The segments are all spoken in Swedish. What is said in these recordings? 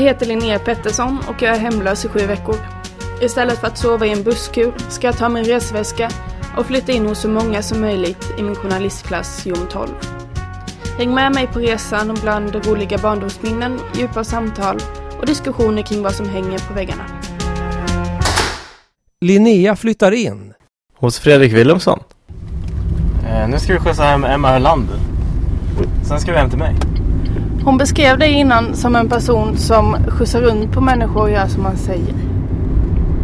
heter Linnea Pettersson och jag är hemlös i sju veckor. Istället för att sova i en busskur ska jag ta min resväska och flytta in hos så många som möjligt i min journalistklass Jom 12. Häng med mig på resan bland roliga barndomsminnen, djupa samtal och diskussioner kring vad som hänger på väggarna. Linnea flyttar in. Hos Fredrik Wilhelmsson. Eh, nu ska vi skjutsa hem Emma Hörlander. Sen ska vi hem till mig. Hon beskrev dig innan som en person som skjutsar runt på människor och gör som man säger.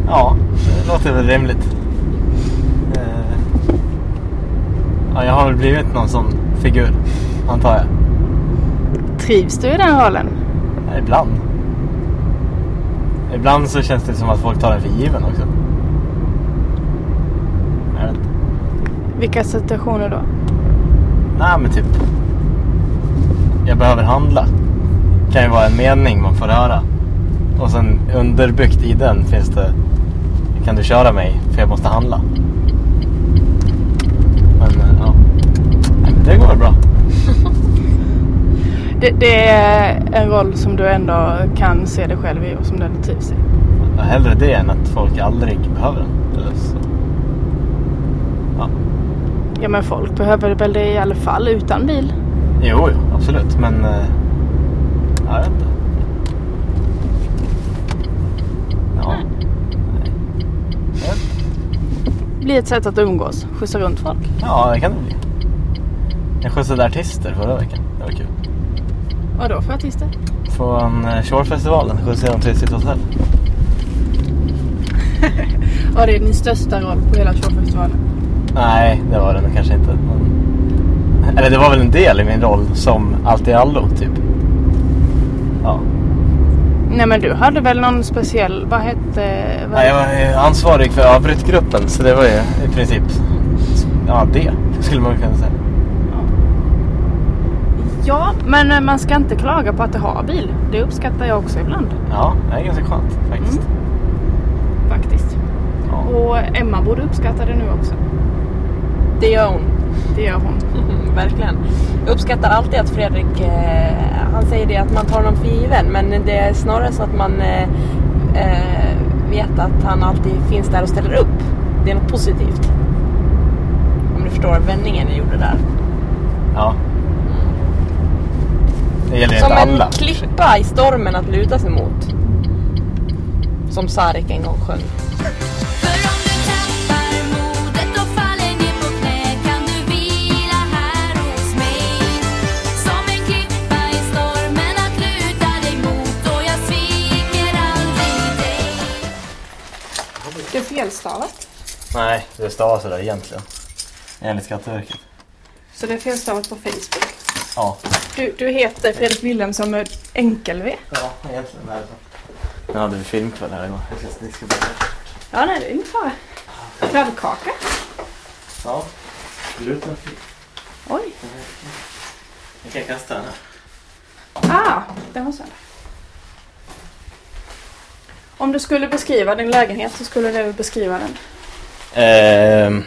Ja, det låter väl rimligt. Eh, ja, jag har väl blivit någon sån figur, antar jag. Trivs du i den rollen? Ja, ibland. Ibland så känns det som att folk tar den för given också. Jag vet inte. Vilka situationer då? Nej men typ. Jag behöver handla. Kan ju vara en mening man får höra. Och sen underbyggt i den finns det. Kan du köra mig för jag måste handla. Men eh, ja. Det går väl bra. Det, det är en roll som du ändå kan se dig själv i och som du ändå trivs i. Ja, Hellre det än att folk aldrig behöver den. Eller så. Ja. Ja men folk behöver väl det i alla fall utan bil. Jo, jo, absolut. Men eh, jag vet inte. Ja. Nej. Jag vet inte. Blir ett sätt att umgås, skjutsa runt folk. Ja, det kan det bli. Jag skjutsade artister förra veckan. Det var kul. Vad då för artister? Från eh, Shorefestivalen skjutsade jag dem till sitt hotell. Var det din största roll på hela showfestivalen? Nej, det var det nog kanske inte. Men... Eller det var väl en del i min roll som allt i allo, typ. Ja. Nej men du hade väl någon speciell, vad hette... Vad... Nej, jag var ju ansvarig för avbrytgruppen så det var ju i princip ja, det skulle man kunna säga. Ja, men eh, man ska inte klaga på att det har bil. Det uppskattar jag också ibland. Ja, det är ganska skönt faktiskt. Faktiskt. Ja. Och Emma borde uppskatta det nu också. Det gör hon. Det gör hon. Verkligen. Jag uppskattar alltid att Fredrik, eh, han säger det att man tar honom för given. Men det är snarare så att man eh, eh, vet att han alltid finns där och ställer upp. Det är något positivt. Om du förstår vändningen jag gjorde där. ja. Det gäller Som inte en alla. klippa i stormen att luta sig mot. Som Sarek en gång sjöng. Felstavat. Nej, det stavas sådär egentligen. Enligt Skatteverket. Så det är felstavat på Facebook. Ja. Du, du heter Fredrik Wilhelmsson med enkel-V. Ja, egentligen är det så. Nu hade vi filmkväll här igår. Jag ska bort det. Ja, nej, det är inte fara. Kladdkaka. Ja. Glutenfri. Oj. Jag kan kasta den här. Ah, den var sönder. Om du skulle beskriva din lägenhet så skulle du beskriva den. Ehm,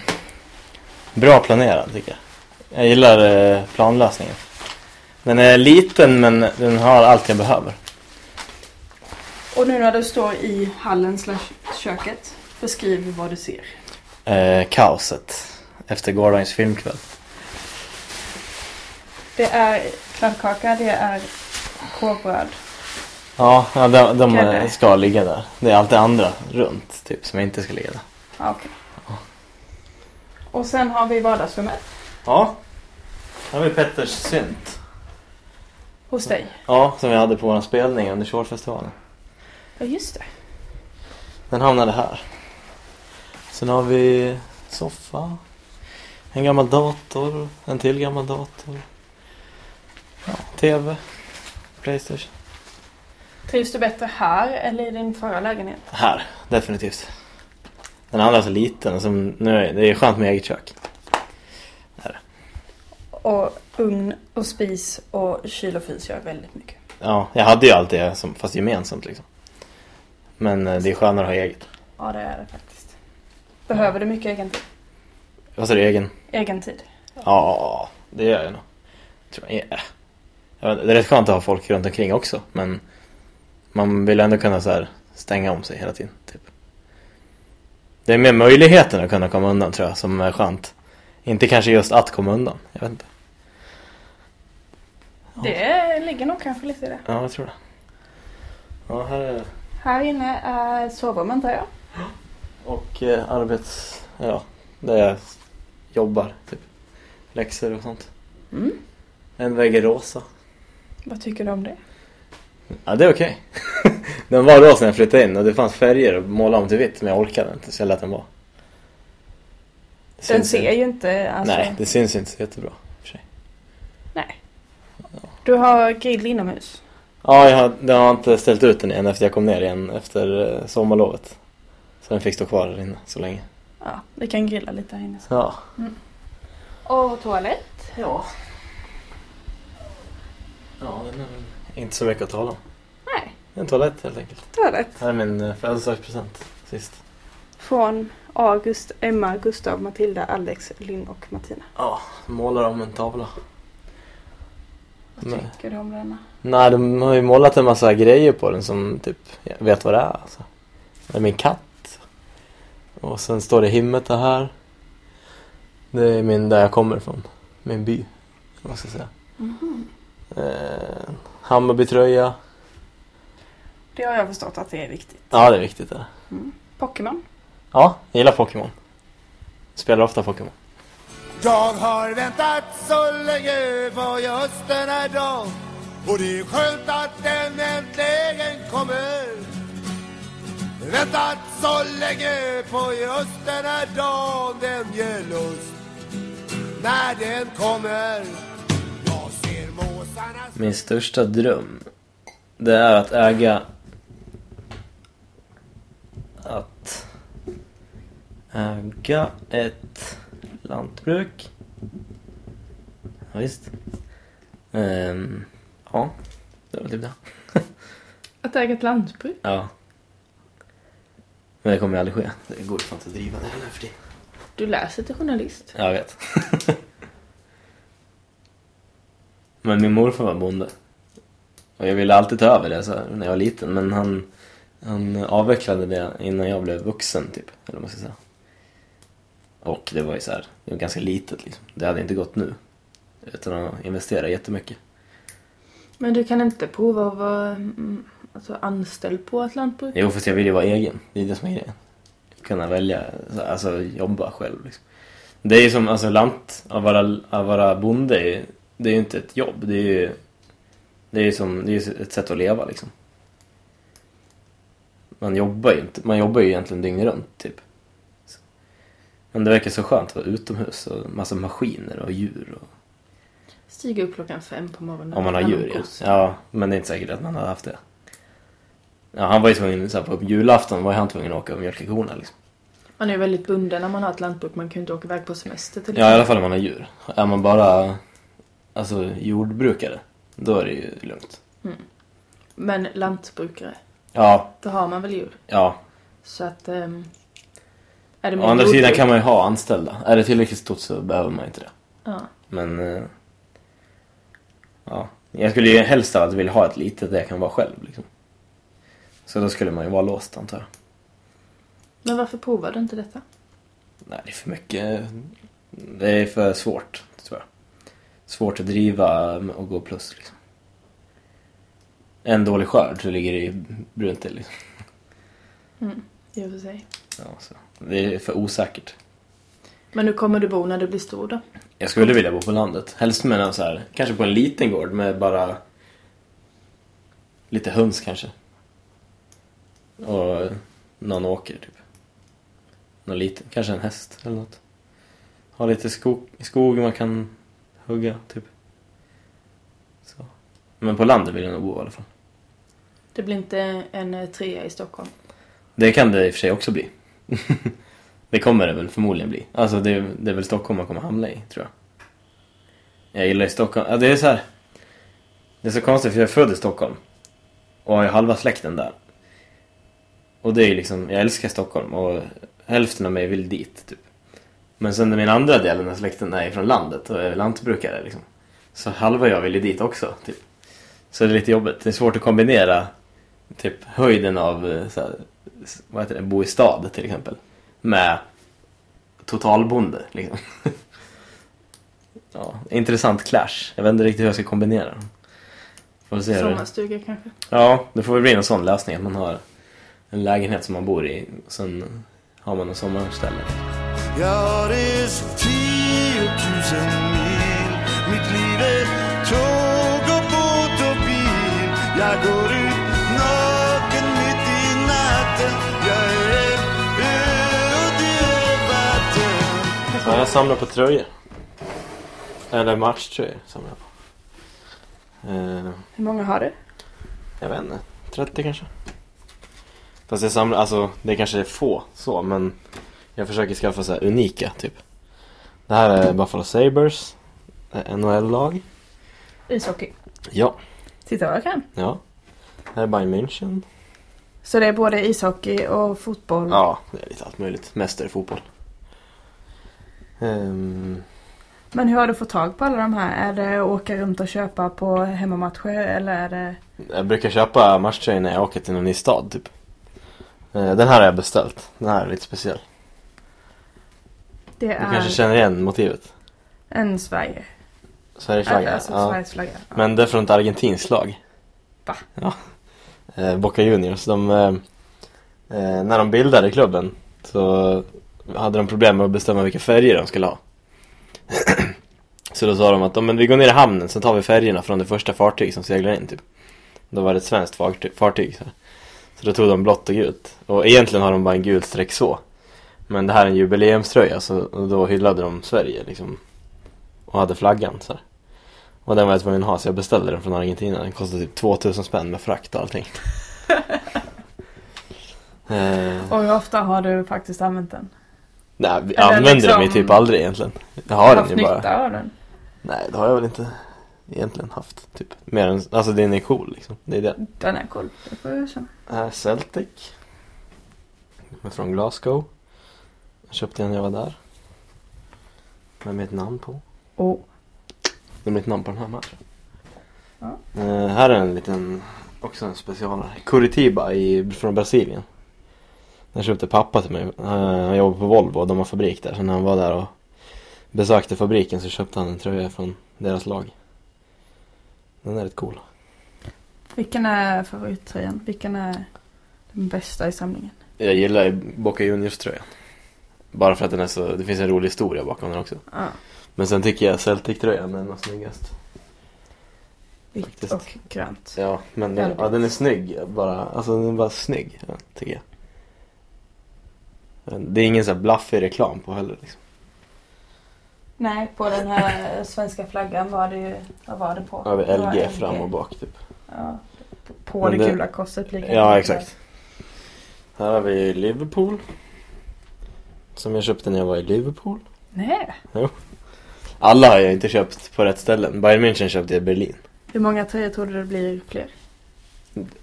bra planerad tycker jag. Jag gillar eh, planlösningen. Den är liten men den har allt jag behöver. Och nu när du står i hallen slash köket, beskriv vad du ser. Eh, kaoset efter gårdagens filmkväll. Det är kladdkaka, det är korvbröd. Ja, ja de, de ska ligga där. Det är allt det andra runt typ som inte ska ligga där. Ah, okej. Och sen har vi vardagsrummet Ja. Här har vi Petters synt. hos dig. Ja, som vi hade på vår spelning under Shorefestivalen. Ja, just det. Den hamnade här. Sen har vi soffa. En gammal dator. En till gammal dator. Ja, TV. Playstation. Trivs du bättre här eller i din förra lägenhet? Här, definitivt. Den andra är så liten. Som nu är, det är skönt med eget kök. Och ugn och spis och kyl och frys gör väldigt mycket. Ja, jag hade ju allt det som, fast gemensamt liksom. Men eh, det är skönare att ha eget. Ja, det är det faktiskt. Behöver du mycket egen, Vad sa du, egen? egen tid? Ja, det gör jag nog. Tror jag. Det är rätt skönt att ha folk runt omkring också. Men Man vill ändå kunna så här stänga om sig hela tiden. Typ. Det är mer möjligheten att kunna komma undan tror jag som är skönt. Inte kanske just att komma undan. Jag vet inte. Det ligger nog kanske lite i det. Ja, jag tror det. Ja, här är Här inne är sovrum antar jag. Och eh, arbets... Ja, där jag jobbar. Typ. Läxor och sånt. Mm. En vägg är rosa. Vad tycker du om det? Ja, det är okej. den var rosa när jag flyttade in och det fanns färger att måla om till vitt men jag orkade inte så jag lät den vara. Det Den ser inte. ju inte... Alltså, Nej, det syns inte så jättebra. för sig. nej. Du har grill inomhus. Ja, jag har, jag har inte ställt ut den igen efter jag kom ner igen efter eh, sommarlovet. Så den fick stå kvar där inne så länge. Ja, vi kan grilla lite här inne. Ja. Och toalett. Ja. Ja, den är väl inte så mycket att tala om. Nej, En toalett helt enkelt. toalett. Här är min eh, födelsedagspresent sist. Från August, Emma, Gustav, Matilda, Alex, Linn och Martina. Ja, målar om en tavla. Vad Nej. tycker du om denna? Nej, de har ju målat en massa grejer på den som typ, jag vet vad det är alltså. Det är min katt. Och sen står det Himmeta här. Det är min, där jag kommer ifrån. Min by. Vad ska jag säga. Eh, Hammarby-tröja. Det har jag förstått att det är viktigt. Ja, det är viktigt det. Pokémon. Ja, jag gillar Pokémon. Spelar ofta Pokémon. Jag har väntat så länge på just den här dagen Och det är skönt att den äntligen kommer Väntat så länge på just den här dagen Den ger lust när den kommer Min största dröm Det är att äga Att Äga ett lantbruk Ja, visst Ehm, Ja, det var typ det Att äga ett lantbruk. Ja Men det kommer ju aldrig ske Det går ju fan inte att driva det heller för tiden Du läser till journalist. Jag vet. men min morfar var bonde. Och jag ville alltid ta över det så här, när jag var liten. Men han, han avvecklade det innan jag blev vuxen typ. Eller vad man ska säga. Och det var ju så här, det var ganska litet liksom. Det hade inte gått nu. Utan att investera jättemycket. Men du kan inte prova att vara mm, alltså, anställd på ett lantbruk? Jo, fast jag vill ju vara egen. Det är det som är grejen. Kunna välja, så- alltså jobba själv liksom. Det är ju som, alltså lant, att vara, att vara bonde, är ju- det är ju inte ett jobb. Det är ju, det är som, det är ett sätt att leva liksom. Man jobbar ju inte, man jobbar ju egentligen dygnet runt typ. Så. Men det verkar så skönt att vara utomhus och massa maskiner och djur och, Stiga upp klockan fem på morgonen. om man har djur ja. ja. men det är inte säkert att man hade haft det. Ja, han var ju tvungen, så här, på julafton var han tvungen att åka och mjölka korna liksom. Man är ju väldigt bunden när man har ett lantbruk. Man kan ju inte åka iväg på semester till Ja, i alla fall om man har djur. Är man bara alltså, jordbrukare, då är det ju lugnt. Men lantbrukare, Ja, då har man väl djur. ja. Så att... ehm, är det Å mer andra sidan jordbruk- kan man ju ha anställda. Är det tillräckligt stort så behöver man inte det. Ja. Men... eh, Ja. Jag skulle ju helst av allt vilja ha ett litet där jag kan vara själv liksom. Så då skulle man ju vara låst antar jag. Men varför provar du inte detta? Nej, det är för mycket. Det är för svårt, tror jag. Svårt att driva och gå plus liksom. En dålig skörd så ligger det ju brunt till liksom. I och för sig. Ja, så. Det är för osäkert. Men hur kommer du bo när du blir stor då? Jag skulle vilja bo på landet. Helst med en så här, kanske på en liten gård med bara lite höns kanske. Och någon åker typ. Någon liten, kanske en häst eller något. Ha lite skog, skog man kan hugga typ. Så. Men på landet vill jag nog bo i alla fall. Det blir inte en eh, trea i Stockholm. Det kan det i och för sig också bli. det kommer det väl förmodligen bli. Alltså det, är- det är väl Stockholm man kommer hamna i, tror jag. Jag gillar ju Stockholm. Ja, det är så här. Det är så konstigt för jag är född i Stockholm. Och har ju halva släkten där. Och det är ju liksom, jag älskar Stockholm och hälften av mig vill dit, typ. Men sen min andra delen av släkten är från landet och är lantbrukare liksom. Så halva jag vill ju dit också, typ. Så det är lite jobbigt. Det är svårt att kombinera typ höjden av eh, så här, vad heter det, bo i stad till exempel. Med totalbonde liksom. ja, intressant clash. Jag vet inte riktigt hur jag ska kombinera dem. Får se hur det... Sommarstuga kanske. Ja, det får väl bli en sån lösning att man har en lägenhet som man bor i och sen har man en sommarställe. Jag har rest tiotusen mil Mitt liv är tåg och båt och bil Jag går ut naken mitt i natten Jag är ö och det är vatten Ja, jag samlar på tröjor. Eller matchtröjor samlar jag på. Eh, Hur många har du? jag vet inte, 30 kanske? Fast jag samlar, alltså det kanske är få så men jag försöker skaffa så här unika typ. Det här är Buffalo Sabres, eh, NHL-lag. Ishockey. Ja, Titta vad jag kan. ja. Det här är Bayern München. Så det är både ishockey och fotboll? Ja, det är lite allt möjligt. Mest är det fotboll. Ehm, Men hur har du fått tag på alla de här? Är det att åka runt och köpa på hemmamatcher eller är det... Jag brukar köpa matchtröjor när jag åker till någon ny stad typ. Eh, Den här har jag beställt. Den här är lite speciell. Det Du är kanske känner igen motivet? en Sverige. Sverigeflagga? Alltså ja. Sveriges flagga. Ja. Men det är från ett argentinskt lag. Va? Ja. Eh, Boca Juniors. De, eh, eh, när de bildade klubben så hade de problem med att bestämma vilka färger de skulle ha. så då sa de att "Ja, men vi går ner i hamnen så tar vi färgerna från det första fartyg som seglar in typ. Då var det ett svenskt fartyg. fartyg så. så då tog de blått och gult. Och egentligen har de bara en gul streck så. Men det här är en jubileumströja så då hyllade de Sverige liksom. Och hade flaggan så här. Och den var jag tvungen att ha så jag beställde den från Argentina. Den kostade typ 2000 spänn med frakt och allting. eh, Och hur ofta har du faktiskt använt den? nej, vi Eller använder den ju liksom- typ aldrig egentligen. Jag har den haft ju nytta bara. av den? Nej, det har jag väl inte egentligen haft. Typ. Mer än, alltså den är cool liksom. Det är det. Den är cool. Det får jag känna. Här är Celtic. Från Glasgow. Jag köpte den när jag var där. Med mitt namn på. Oh. Det är mitt namn på den här matchen. Ja. Eh, här är en liten, också en specialare. Curitiba i, från Brasilien. Den köpte pappa till mig. Eh, han jobbar på Volvo och de har fabrik där. Så när han var där och besökte fabriken så köpte han en tröja från deras lag. Den är rätt cool. Vilken är favorittröjan? Vilken är den bästa i samlingen? Jag gillar Boca Juniors tröjan. Bara för att den är så, det finns en rolig historia bakom den också. Ja. Men sen tycker jag Celtic-tröjan är den snyggast. Vitt och grönt. Ja, men den, ja, den är snygg. Bara, alltså den är bara snygg, ja, tycker jag. Det är ingen sån här blaffig reklam på heller liksom. Nej, på den här svenska flaggan var det ju... Vad var det på? Över Det var LG fram och bak typ. Ja. På Men det det- gula korset lika Ja, exakt. Här har vi Liverpool. Som jag köpte när jag var i Liverpool. Nej. Alla har jag inte köpt på rätt ställen. Bayern München köpte jag i Berlin. Hur många tröjor tror du det blir fler?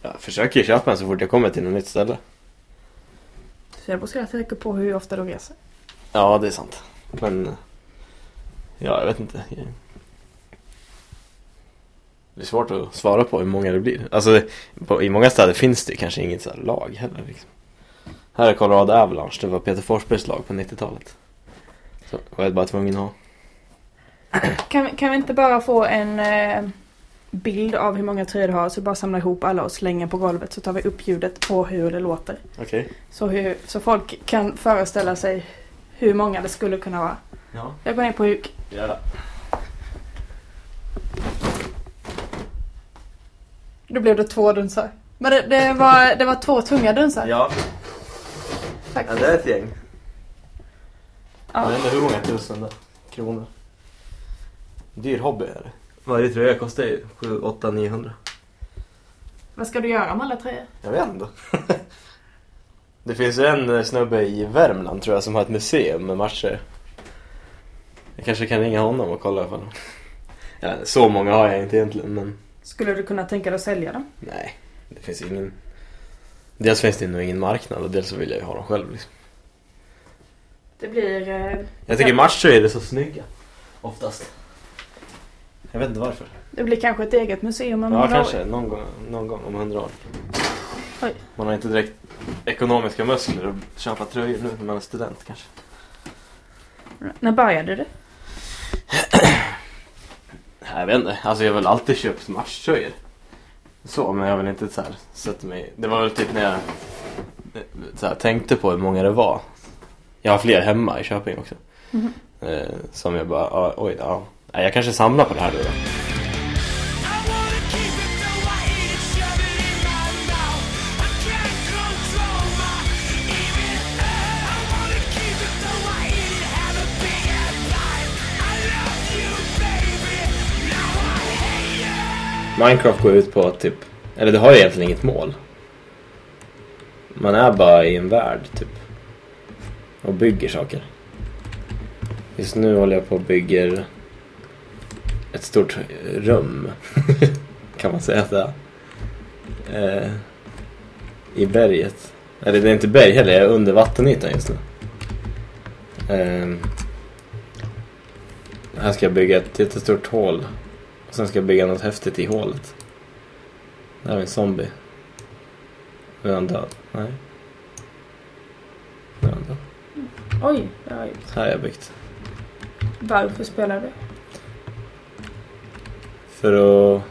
Jag försöker köpa en så fort jag kommer till något nytt ställe. Så jag måste tänka på hur ofta du reser. Ja, det är sant. Men... Ja, jag vet inte. Det är svårt att svara på hur många det blir. Alltså, på, i många städer finns det kanske inget så lag heller. Liksom. Här är Colorado Avalanche. Det var Peter Forsbergs lag på 90-talet. Så var jag bara tvungen att ha. Kan, vi- kan vi inte bara få en eh, bild av hur många tröjor du har så bara samla ihop alla och slänga på golvet så tar vi upp ljudet på hur det låter. Okej. Så, hur, så folk kan föreställa sig hur många det skulle kunna vara. Ja, Jag går ner på huk. gärna. Då blev det två dunsar. Men det, det, var, det var två tunga dunsar. Ja, ja, faktiskt. det är ett gäng. Ja. Jag vet inte hur många tusen där. kronor. Dyr hobby är det. Varje tröja kostar ju 7, 8, 900. Vad ska du göra med alla tröjor? Jag vet inte. det finns ju en eh, snubbe i Värmland tror jag som har ett museum med matcher. Jag kanske kan ringa honom och kolla ifall ja, Så många har jag inte egentligen men Skulle du kunna tänka dig att sälja dem? nej. Det finns ingen Dels finns det nog ingen marknad och dels så vill jag ju ha dem själv liksom. Det blir... Eh, Jag tycker matchtröjor är så snygga. Oftast. Jag vet inte varför. det blir kanske ett eget museum om Ja några år. kanske någon gång, någon gång om hundra år. Oj. Man har inte direkt ekonomiska muskler att köpa tröjor nu när man är student kanske. När började du? Jag vet inte. Alltså jag har väl alltid köpt matchtröjor. Så, men jag väl inte så här sett mig... Det var väl typ när jag så här, tänkte på hur många det var. Jag har fler hemma i Köping också. Mhm. Eh, som jag bara, ah, oj, ja. Jag kanske samlar på det här då. då. Minecraft går ut på typ, eller det har ju egentligen inget mål. Man är bara i en värld typ. Och bygger saker. Just nu håller jag på och bygger ett stort rum. kan man säga att det är. Eh, I berget. Eller det är inte berg heller, jag är under vattenytan just nu. Eh, här ska jag bygga ett jättestort hål. Och sen ska jag bygga något häftigt i hålet. Där har vi en zombie. Nu är han död. Nej. Nu är han död. Oj, det har jag gjort. Här har jag byggt. Varför spelar du? För att...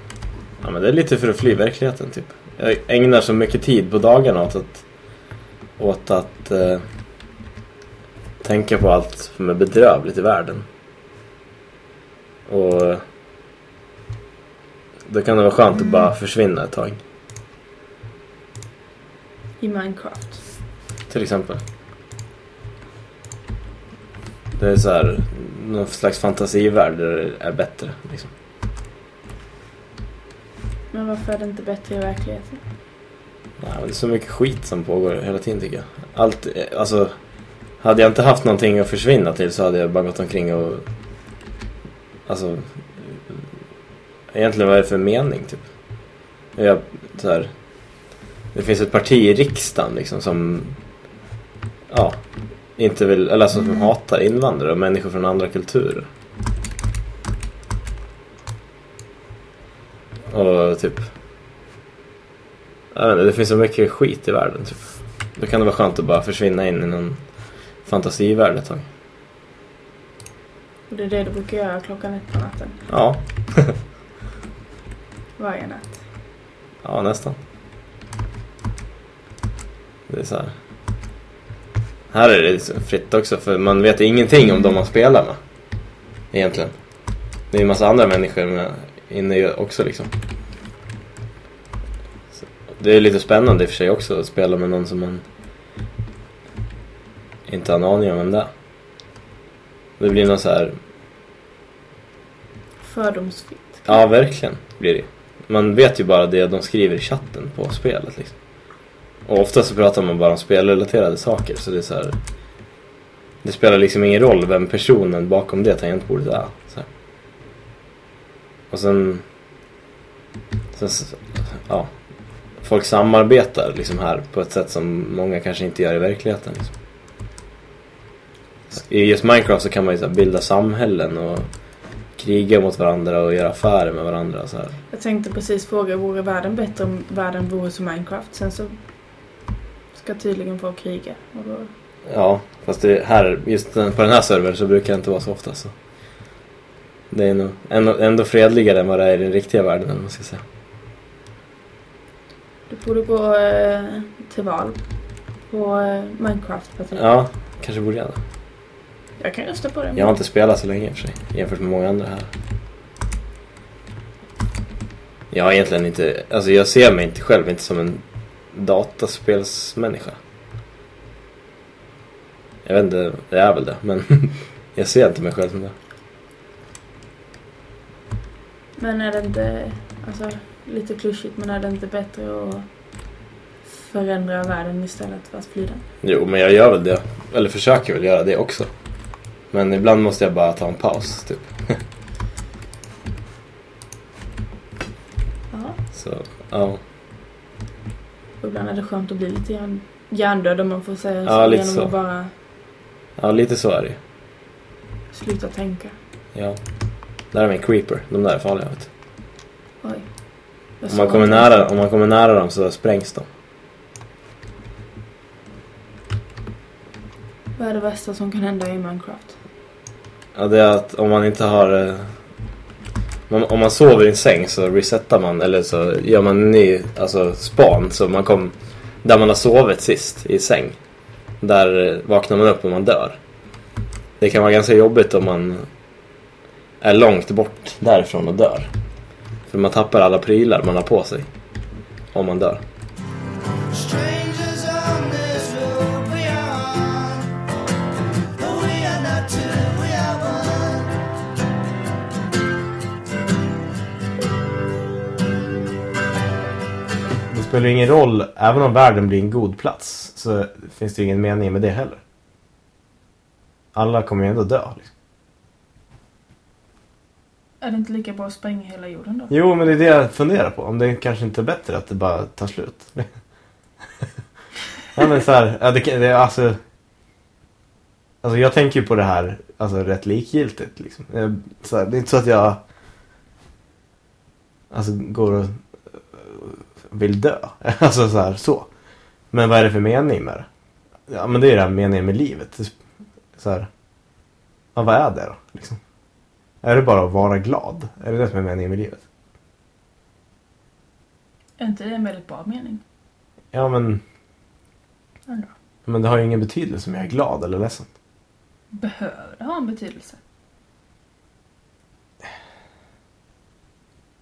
Ja men det är lite för att fly verkligheten typ. Jag ägnar så mycket tid på dagarna åt att... Åt att... Eh, tänka på allt som är bedrövligt i världen. Och... Då kan det vara skönt att bara försvinna ett tag. I Minecraft. Till exempel. Det är så här, någon slags fantasivärld där det är bättre. Liksom. Men varför är det inte bättre i verkligheten? Ja, men det är så mycket skit som pågår hela tiden tycker jag. Allt, eh, alltså, hade jag inte haft någonting att försvinna till så hade jag bara gått omkring och... Alltså... Egentligen vad är det för mening typ? Jag, så här, det finns ett parti i riksdagen liksom som... Ja. Inte vill, eller alltså som hatar invandrare och människor från andra kulturer. Och typ... Jag vet inte, det finns så mycket skit i världen typ. Då kan det vara skönt att bara försvinna in i någon fantasivärld ett tag. Och det är det du brukar göra klockan ett på natten. Ja, Varje natt. ja nästan. Det är så här. Här är det liksom fritt också för man vet ingenting om de man spelar med. Egentligen. Det är en massa andra människor med inne ju också liksom. Så Det är lite spännande i och för sig också att spela med någon som man inte har en aning om vem det är. Det blir någon så här Fördomsfritt. Ja, verkligen blir det. Man vet ju bara det de skriver i chatten på spelet liksom. Och ofta så pratar man bara om spelrelaterade saker så det är så här. Det spelar liksom ingen roll vem personen bakom det tangentbordet är. Så här. Och sen, sen... Ja. Folk samarbetar liksom här på ett sätt som många kanske inte gör i verkligheten. Liksom. I just Minecraft så kan man ju så bilda samhällen och kriga mot varandra och göra affärer med varandra. Så här. Jag tänkte precis fråga, vore världen bättre om världen vore som Minecraft? Sen så ska tydligen folk kriga. Och då, Ja, fast det här, just på den här servern så brukar det inte vara så ofta. Så. Det är nog ändå, ändå fredligare än vad det är i den riktiga världen, eller man ska säga. du borde gå eh, till val på eh, Minecraft-partiet. Ja, kanske borde jag det. Jag kan rösta på det. Jag har inte spelat så länge i och för sig, jämfört med många andra här. Jag har egentligen inte, alltså jag ser mig inte själv inte som en dataspelsmänniska. Jag vet inte, det är väl det, men jag ser inte mig själv som det. Men är det inte, alltså lite klyschigt, men är det inte bättre att förändra världen istället för att fly den? Jo, men jag gör väl det. Eller försöker väl göra det också. Men ibland måste jag bara ta en paus, typ. Ja. Så, ja. Och ibland är det skönt att bli lite hjärndöd om man får säga så. Ja, lite genom så. Att bara... Ja, lite så är det Sluta tänka. Ja. Där är min creeper. De där är farliga, vet Oj. Om man, kommer nära, om man kommer nära dem så sprängs de. Vad är det värsta som kan hända i Minecraft? Ja, det är att om man inte har... Eh, om, man sover i en säng så resetar man, eller så gör man en ny alltså span. Så man kom där man har sovit sist, i säng. Där eh, vaknar man upp och man dör. Det kan vara ganska jobbigt om man är långt bort därifrån och dör. För man tappar alla prylar man har på sig. Om man dör. Spelar ingen roll, även om världen blir en god plats så finns det ingen mening med det heller. Alla kommer ju ändå dö. Liksom. Är det inte lika bra att spränga hela jorden då? Jo, men det är det jag funderar på. Om det kanske inte är bättre att det bara tar slut. ja, men så här, ja, det, det alltså... Alltså jag tänker ju på det här alltså, rätt likgiltigt. Liksom. Så här, det är inte så att jag alltså, går och vill dö. Alltså så här, så. Men vad är det för mening med det? Ja, men det är det här meningen med livet. Så här, ja, vad är det då? Liksom? Är det bara att vara glad? Är det det som är meningen med livet? Är inte det en väldigt bra mening? Ja, men, Ändå. men det har ju ingen betydelse om jag är glad eller ledsen. Behöver det ha en betydelse?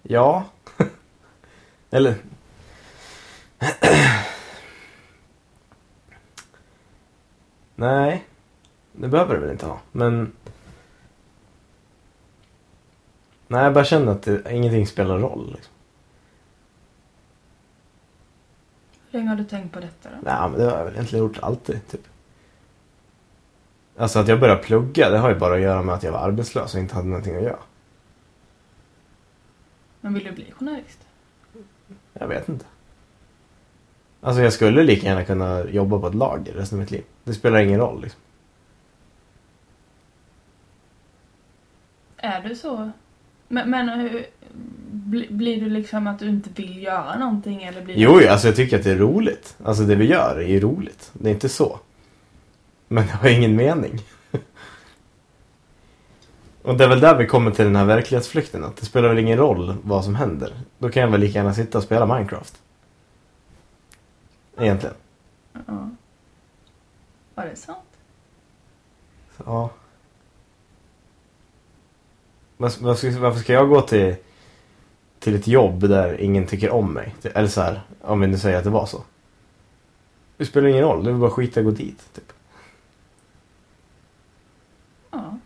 Ja. eller... Nej, det behöver det väl inte ha. Men... Nej, jag bara känner att det, ingenting spelar roll. Liksom. Hur länge har du tänkt på detta då? Nej, men det har jag väl egentligen gjort alltid, typ. Alltså att jag började plugga, det har ju bara att göra med att jag var arbetslös och inte hade någonting att göra. Men vill du bli journalist? Jag vet inte. Alltså jag skulle lika gärna kunna jobba på ett lager resten av mitt liv. Det spelar ingen roll liksom. Är du så? Men, men hur, bli, blir du liksom att du inte vill göra någonting eller blir Jo, jo, alltså jag tycker att det är roligt. Alltså det vi gör är ju roligt. Det är inte så. Men det har ingen mening. Och det är väl där vi kommer till den här verklighetsflykten. Att det spelar väl ingen roll vad som händer. Då kan jag väl lika gärna sitta och spela Minecraft. Egentligen. Ja. Var det sant? Ja. Varför ska jag gå till, till ett jobb där ingen tycker om mig? Eller så här, om vi nu säger att det var så. Det spelar ingen roll, det är bara skita och gå dit. Typ. Ja.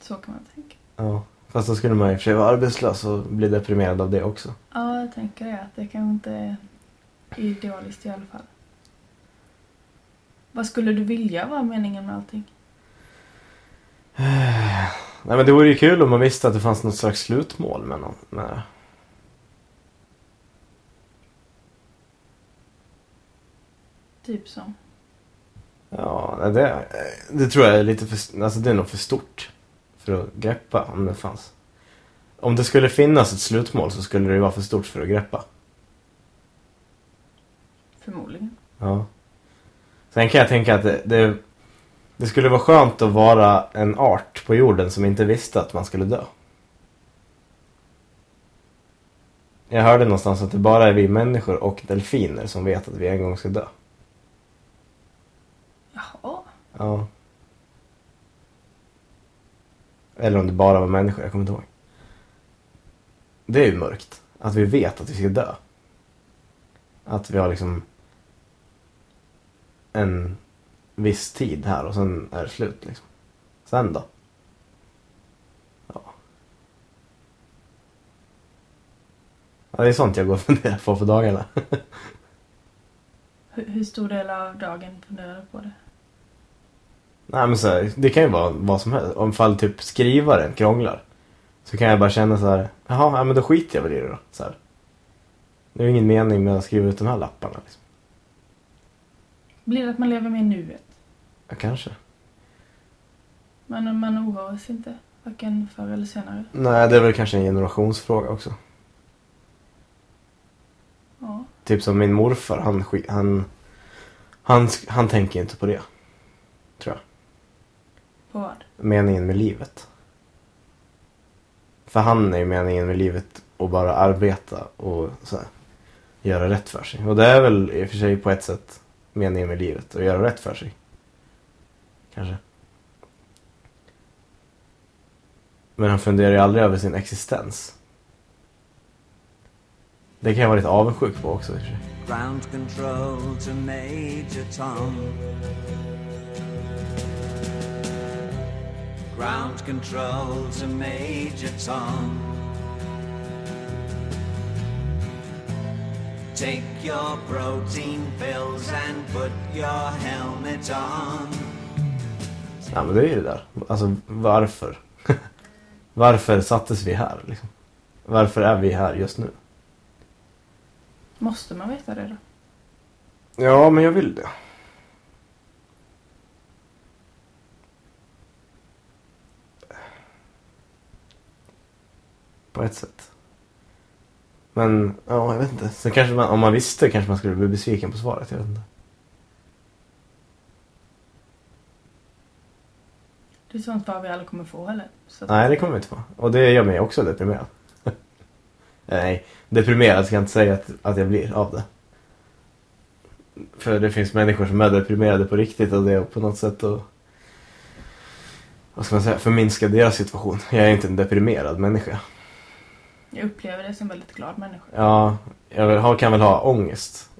Så kan man tänka. Ja. Fast då skulle man i och för sig vara arbetslös och bli deprimerad av det också. Ja, jag tänker det. Att det kanske inte idealiskt i alla fall. Vad skulle du vilja vara meningen med allting? Nej men det vore ju kul om man visste att det fanns något slags slutmål med, någon, med det. Typ som. Ja, det, det tror jag är lite för, alltså det är nog för stort för att greppa om det fanns. Om det skulle finnas ett slutmål så skulle det ju vara för stort för att greppa. Förmodligen. Ja. Sen kan jag tänka att det, det, det skulle vara skönt att vara en art på jorden som inte visste att man skulle dö. Jag hörde någonstans att det bara är vi människor och delfiner som vet att vi en gång ska dö. Jaha. Ja. Eller om det bara var människor, jag kommer inte ihåg. Det är ju mörkt. Att vi vet att vi ska dö. Att vi har liksom en viss tid här och sen är det slut liksom. Sen då? Ja. Ja, det är sånt jag går och funderar på för dagarna. Hur, hur stor del av dagen funderar du på det? Nej men så här, det kan ju vara vad som helst. Om fall typ skrivaren krånglar. Så kan jag bara känna så här. Jaha, ja, men då skiter jag väl i det då. Så här. Det är ju ingen mening med att skriva ut de här lapparna. Liksom. Blir det att man lever mer nuet? Ja, kanske. Men man oroar sig inte. Varken förr eller senare. Nej, det är väl kanske en generationsfråga också. Ja. Typ som min morfar, han, han, han, han tänker inte på det. Tror jag. På vad? Meningen med livet. För han är ju meningen med livet att bara arbeta och så här, göra rätt för sig. Och det är väl i och för sig på ett sätt meningen med livet, och göra rätt för sig. Kanske. Men han funderar ju aldrig över sin existens. Det kan jag vara lite avundsjuk på också i och för sig. Ground control to Major Tom. Ground control to Major Tom. Take your protein pills and put your helmet on. Ja men det är ju det där. Alltså varför? varför sattes vi här liksom? Varför är vi här just nu? Måste man veta det då? Ja, men jag vill det. På ett sätt. Men, ja, jag vet inte. Så kanske man, om man visste kanske man skulle bli besviken på svaret. Jag vet inte. Det är sånt svar vi aldrig kommer få heller. Så att- Nej, det kommer vi inte få. Och det gör mig också deprimerad. Nej, deprimerad ska jag inte säga att, att jag blir av det. För det finns människor som är deprimerade på riktigt och det är på något sätt att vad ska man säga, förminska deras situation. Jag är inte en deprimerad människa. Jag upplever det som väldigt glad människa. Ja, jag kan väl ha ångest.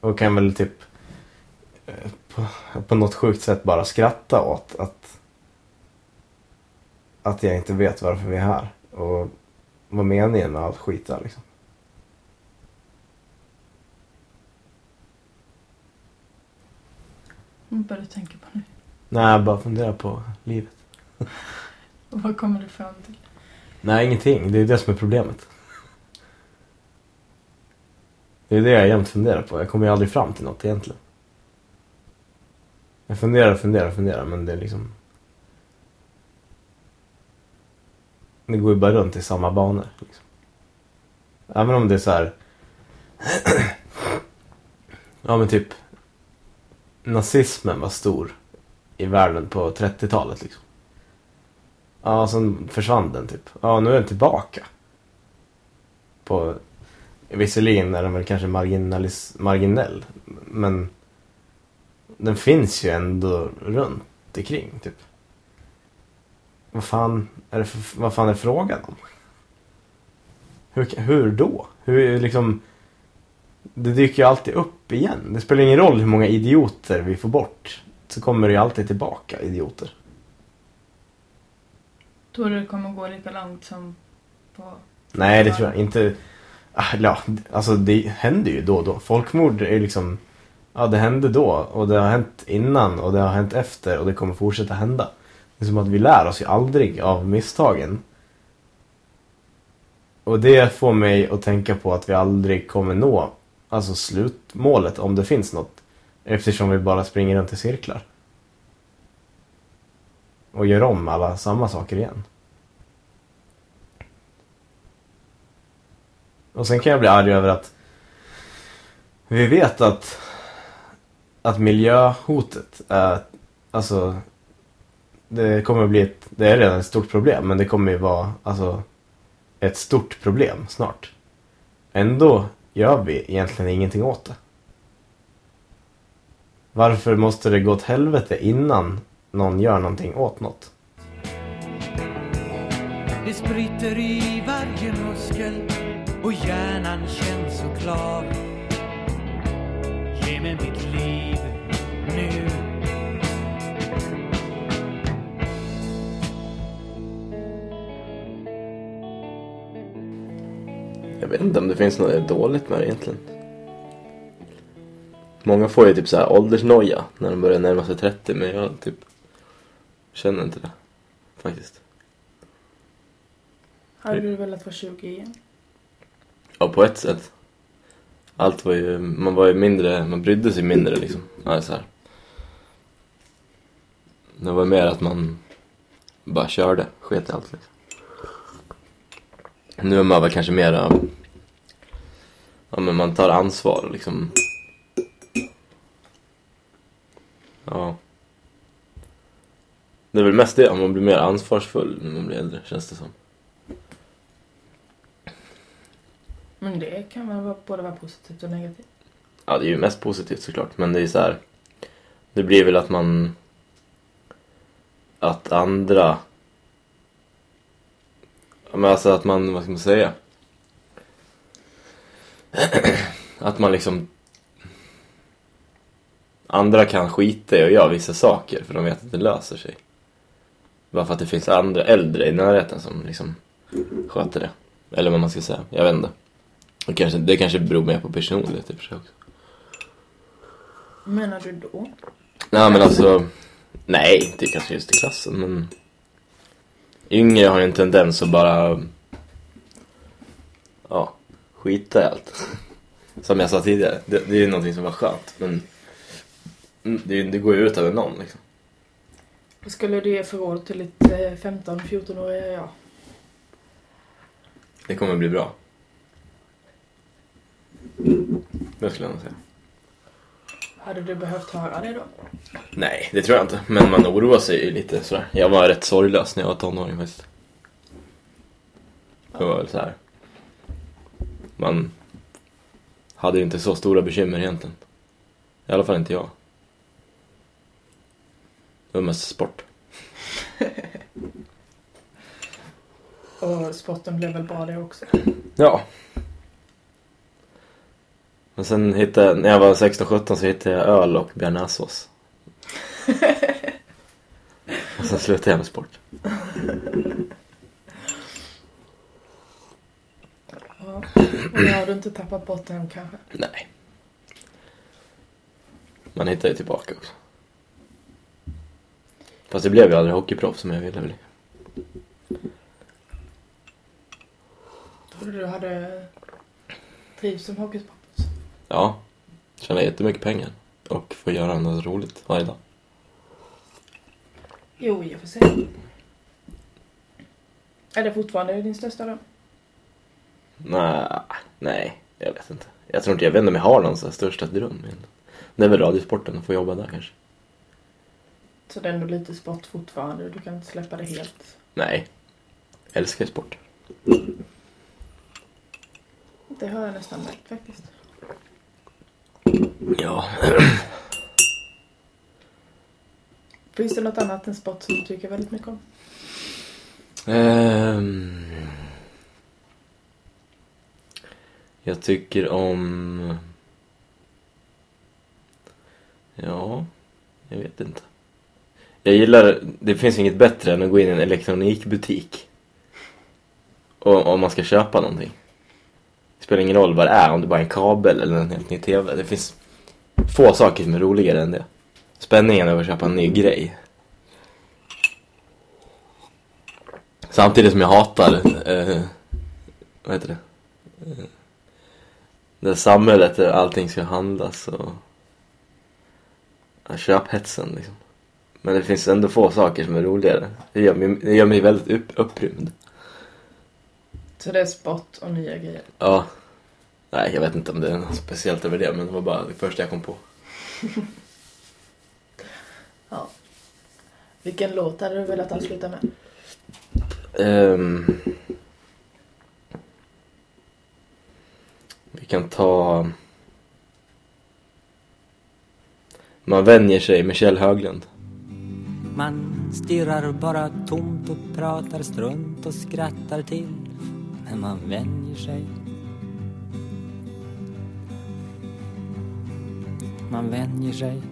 Och kan väl typ eh, på, på något sjukt sätt bara skratta åt att att jag inte vet varför vi är här och vad meningen med allt skit är liksom. Vad börjar du tänka på nu? Nej, jag bara fundera på livet. Vad kommer du fram till? Nej, ingenting. Det är det som är problemet. Det är det jag jämt funderar på. Jag kommer ju aldrig fram till något egentligen. Jag funderar, funderar, funderar men det är liksom... Det går ju bara runt i samma banor. Liksom. Även om det är så här... ja men typ... Nazismen var stor i världen på 30-talet liksom. Ja, sen försvann den typ. Ja, nu är den tillbaka. På... Visserligen är den väl kanske marginalis, marginell. Men den finns ju ändå runt omkring typ. Vad fan är det för, vad fan är frågan om? Hur, hur då? Hur liksom... Det dyker ju alltid upp igen. Det spelar ingen roll hur många idioter vi får bort. Så kommer det ju alltid tillbaka idioter. Tror du det kommer gå lika långt som på... Nej, det tror jag inte. Ah, ja, alltså det händer ju då och då. Folkmord är ju liksom... Ja, det hände då och det har hänt innan och det har hänt efter och det kommer fortsätta hända. Det är som att vi lär oss ju aldrig av misstagen. Och det får mig att tänka på att vi aldrig kommer nå alltså slutmålet om det finns något. Eftersom vi bara springer runt i cirklar. Och gör om alla samma saker igen. Och sen kan jag bli arg över att vi vet att att miljöhotet är alltså det kommer att bli ett, det är redan ett stort problem men det kommer ju vara alltså ett stort problem snart. Ändå gör vi egentligen ingenting åt det. Varför måste det gå åt helvete innan någon gör någonting åt något? Det spritter i varje muskel och hjärnan känns så klar. Ge mig mitt liv nu. Jag vet inte om det finns något dåligt med det egentligen. Många får ju typ så här åldersnoja när de börjar närma sig 30 men jag typ känner inte det. Faktiskt. Hade du velat vara 20 igen? Ja, på ett sätt. Allt var ju, man var ju mindre, man brydde sig mindre liksom. Ja, så här. Det var mer att man bara körde, sket i allt liksom. Nu är man väl kanske mer, ja men man tar ansvar liksom Ja. Det är väl mest det, om man blir mer ansvarsfull när man blir äldre, känns det som. Men det kan väl vara- både vara positivt och negativt. Ja, det är ju mest positivt såklart, men det är så här. Det blir väl att man... Att andra... Men alltså att man, vad ska man säga? att man liksom... Andra kan skita i att göra vissa saker för de vet att det löser sig. Bara för att det finns andra äldre i närheten som liksom sköter det. Eller vad man ska säga, jag vet inte. Det kanske, det kanske beror mer på personlighet i och för sig också. Menar du då? Nej men alltså, nej inte kanske just i klassen men Yngre har ju en tendens att bara Ja, skita i allt. Som jag sa tidigare, det, det är ju någonting som var skönt men mm, det, det går ju ut över någon liksom. Vad skulle du ge för råd till ett eh, 15-14-åriga jag? Det kommer bli bra. Det skulle jag nog säga. Hade du behövt höra det då? Nej, det tror jag inte. Men man oroar sig ju lite sådär. Jag var rätt sorglös när jag var tonåring faktiskt. Det var väl så här. Man hade ju inte så stora bekymmer egentligen. I alla fall inte jag. Det var mest sport. Och sporten blev väl bra det också? Ja. Men sen hittade jag, när jag var 16-17 så hittade jag öl och bearnaisesås. och sen slutade jag med sport. Ja. Nu har du inte tappat bort den kanske? Nej. Man hittar ju tillbaka också. Fast det blev ju aldrig hockeyproffs som jag ville bli. Tror du hade trivts som hockeysport? Ja. Tjänar jättemycket pengar. Och får göra något roligt varje dag. Jo, i och för sig. Är det fortfarande din största dröm? Nej, nej, jag vet inte. Jag tror inte, jag vet inte om jag har någon så här största dröm. Det är väl radiosporten, att få jobba där kanske. Så det är ändå lite sport fortfarande, du kan inte släppa det helt. Nej. Jag älskar sport. Det har jag nästan märkt faktiskt. Ja. Finns det något annat än sport som du tycker väldigt mycket om? Ehm. jag tycker om... Ja, jag vet inte. Jag gillar, det finns inget bättre än att gå in i en elektronikbutik. Och om man ska köpa någonting. Det spelar ingen roll vad det är, om det bara är en kabel eller en helt ny TV. Det finns få saker som är roligare än det. Spänningen över att köpa en ny grej. Samtidigt som jag hatar, eh, vad heter det? Eh, det samhället där allting ska handlas och ja, köphetsen liksom. Men det finns ändå få saker som är roligare. Det gör mig, det gör mig väldigt upp, upprymd. Så det är sport och nya grejer. Ja. Nej, jag vet inte om det är något speciellt över det, men det var bara det första jag kom på. Ja. Vilken låt hade du velat avsluta med? Ehm. vi kan ta... Man vänjer sig med Kjell Höglund. Man stirrar bara tomt och pratar strunt och skrattar till. Men man vänjer sig. Man vänjer sig